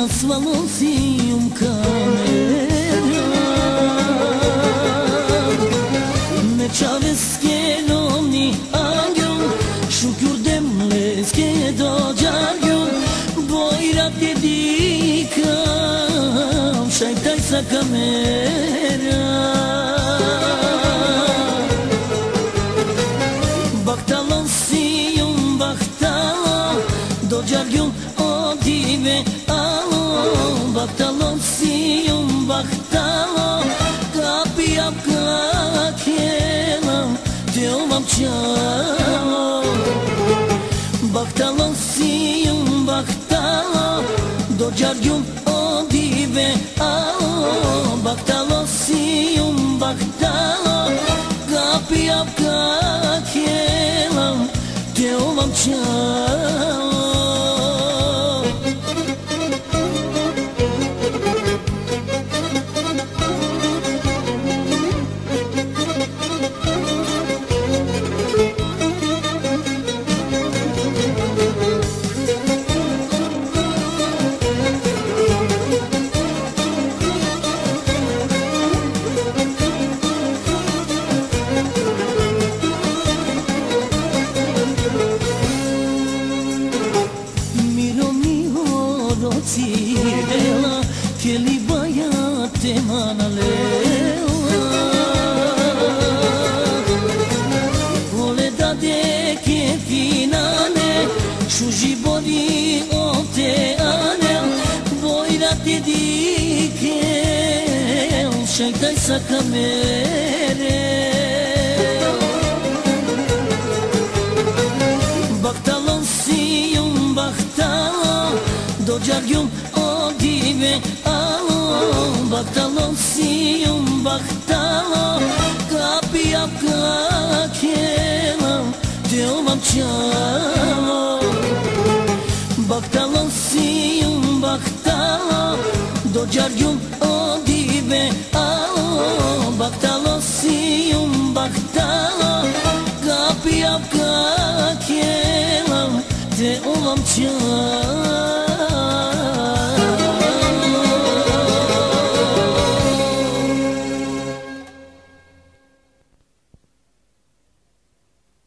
nasvalo si um kamera Me qave s'ke lomni angjon Shukjur dem le s'ke do gjargjon Bojrat Shajtaj sa kamera jum baktalon Kapi ap ka kjela Te ovam qalo Baktalon si jum baktalon Do gjargjon o dive alo tine Keli bayate manale Vole da de che finane Shuji bori o te anel Voi da te di che Shaitai sakamere Do gjargjum o dive alo Baktalon si jum baktalon Kapi ap ka kjela Te ovam qalo Baktalon si jum baktalon Do gjargjum o dive alo Baktalon si jum baktalon Kapi ap ka kjela Te ovam qalo